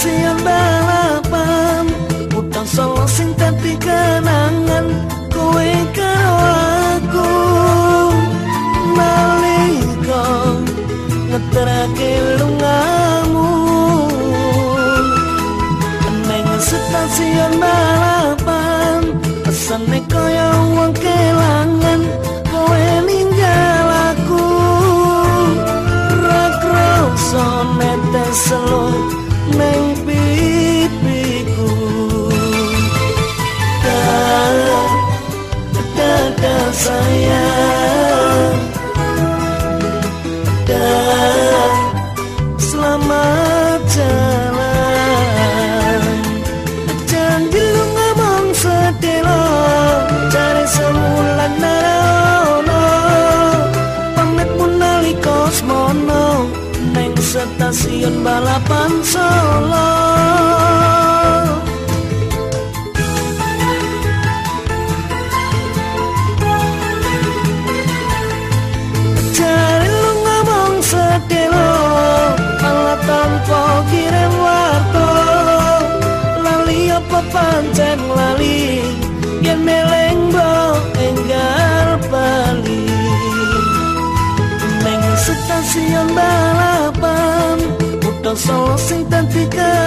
siang balapan utang solo sing tapi kenangan Kowe karo aku. Maliko ngeterake lungamu. Neng stasiun balapan pesane kaya uang kelangan Kowe ninggal aku. Rak rosonet dan seluruh sayang Dan selamat jalan Jangan dulu ngomong sedelo Cari semulan narono Pamitmu nalikos mono Neng stasiun balapan solo காத்து கா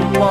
one.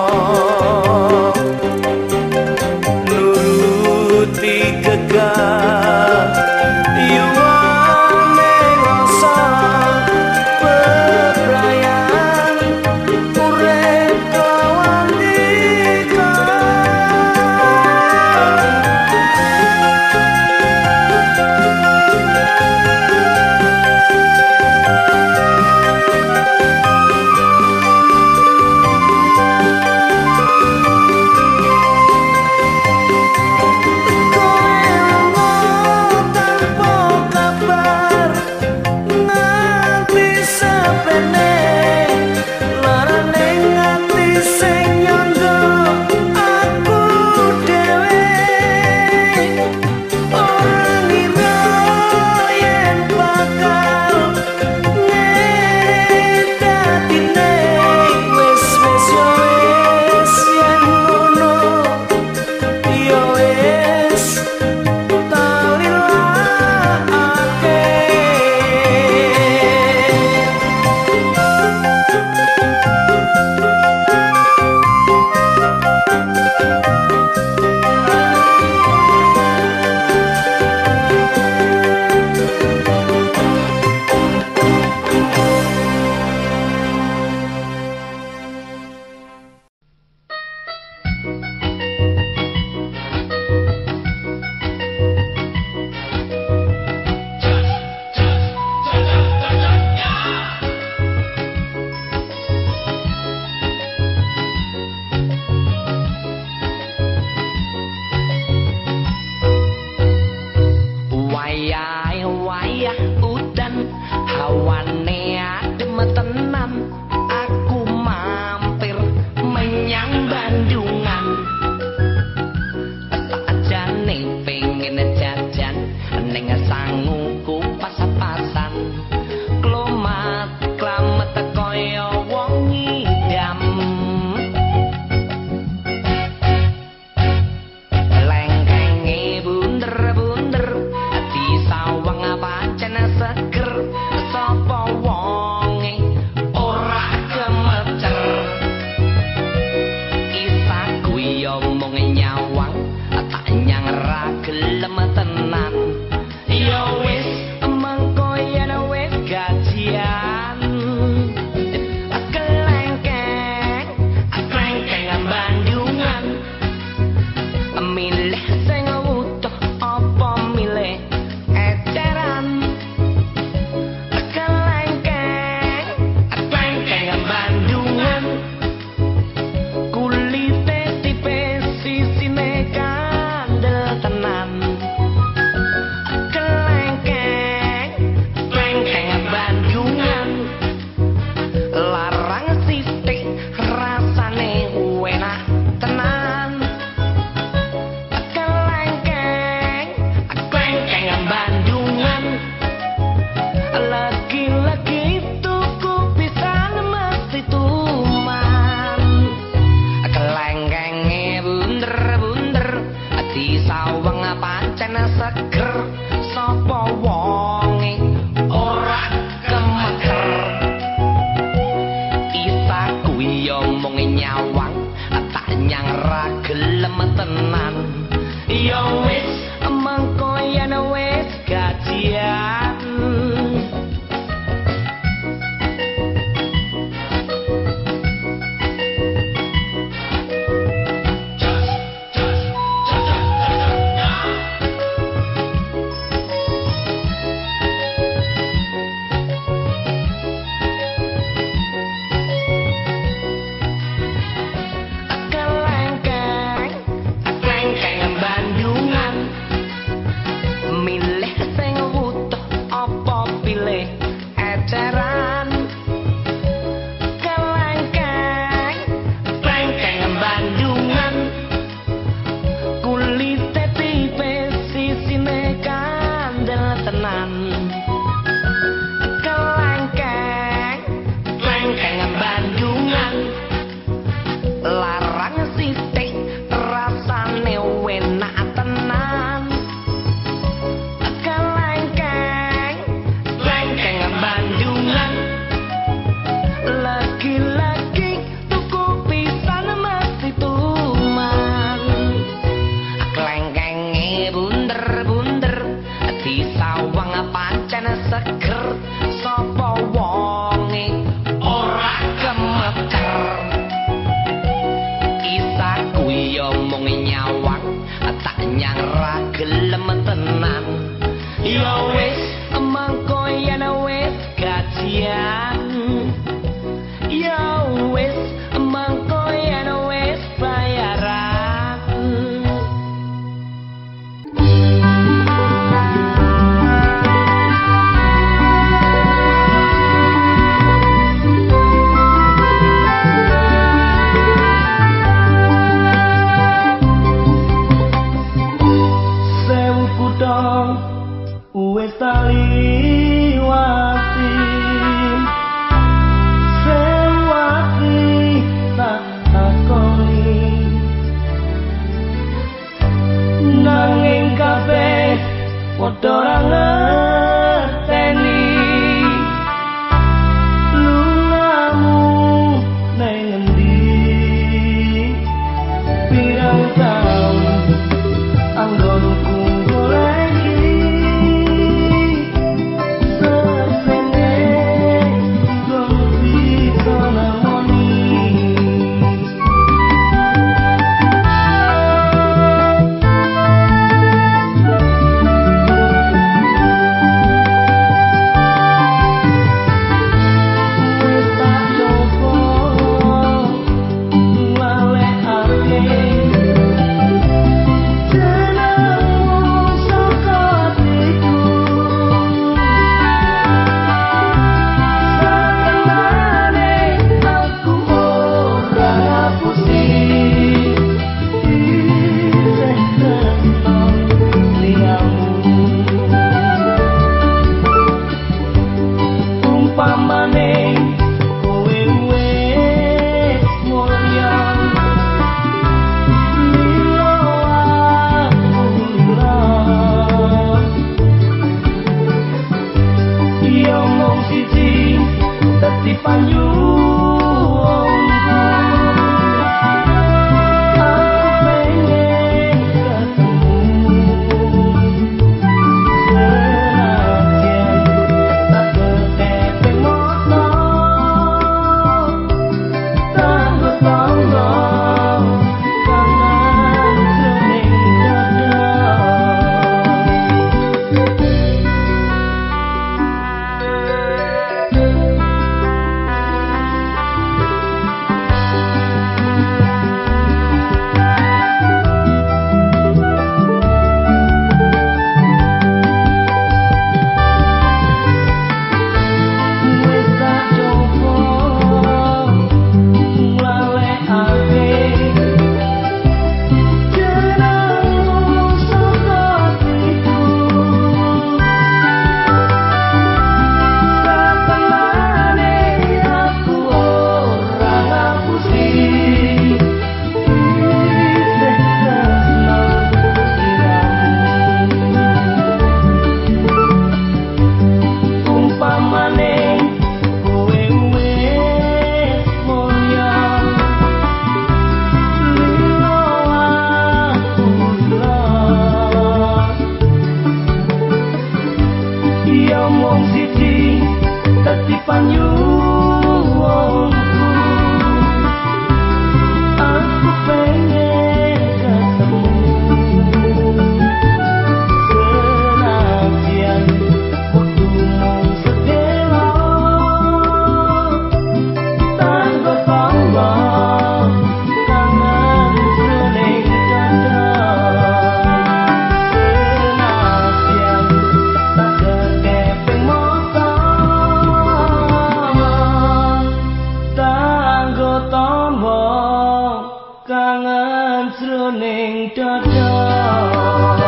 Kangen jroning dada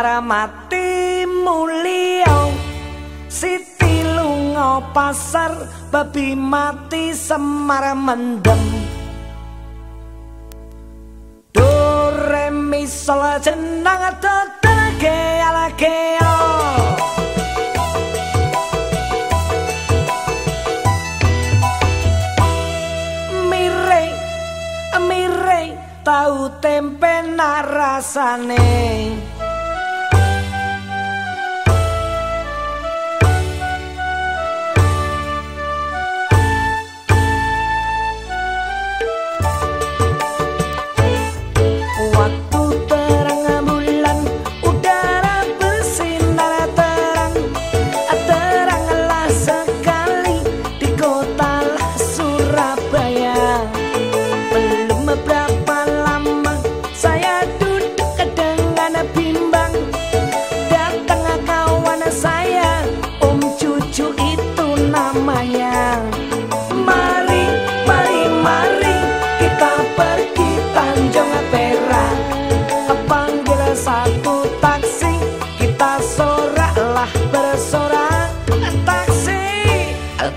damar mati mulio siti lunga pasar babi mati semar mendem. Do re mi sol jenang tetelke alake mire mire tau tempe narasane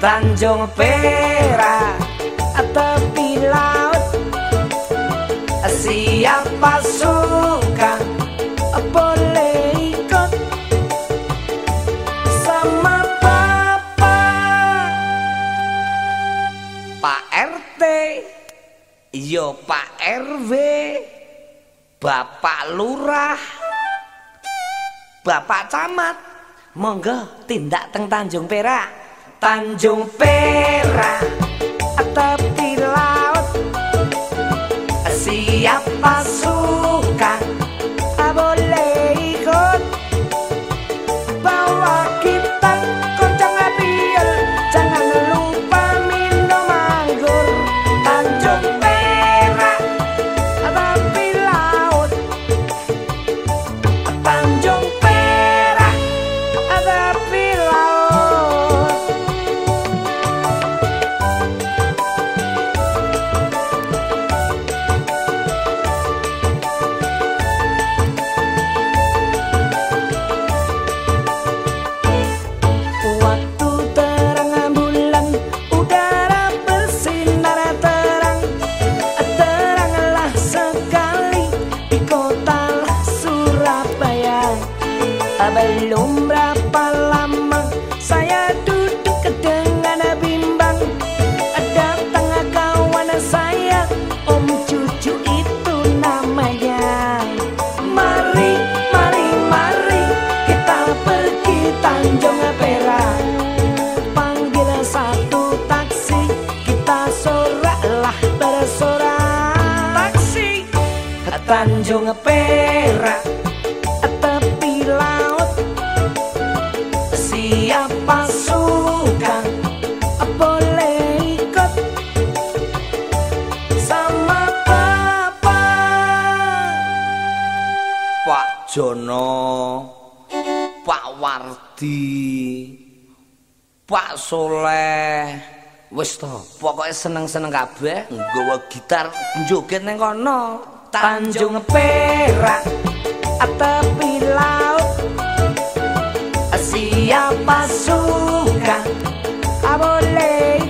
Tanjung Perak tepi laut. Siapa suka boleh ikut. Sama papa. Pak RT yo Pak RW Bapak Lurah. Bapak Camat. Monggo tindak teng Tanjung Perak Tanjung Perak tepi laut. Siapa Tanjung Perak tepi laut. Siapa suka boleh ikut sama papa. Pak Jono Pak Wardi Pak Soleh. Wis to pokoke seneng-seneng kabeh nggawa gitar njoget ning kono Tanjung Perak tepi laut. Siapa suka? Boleh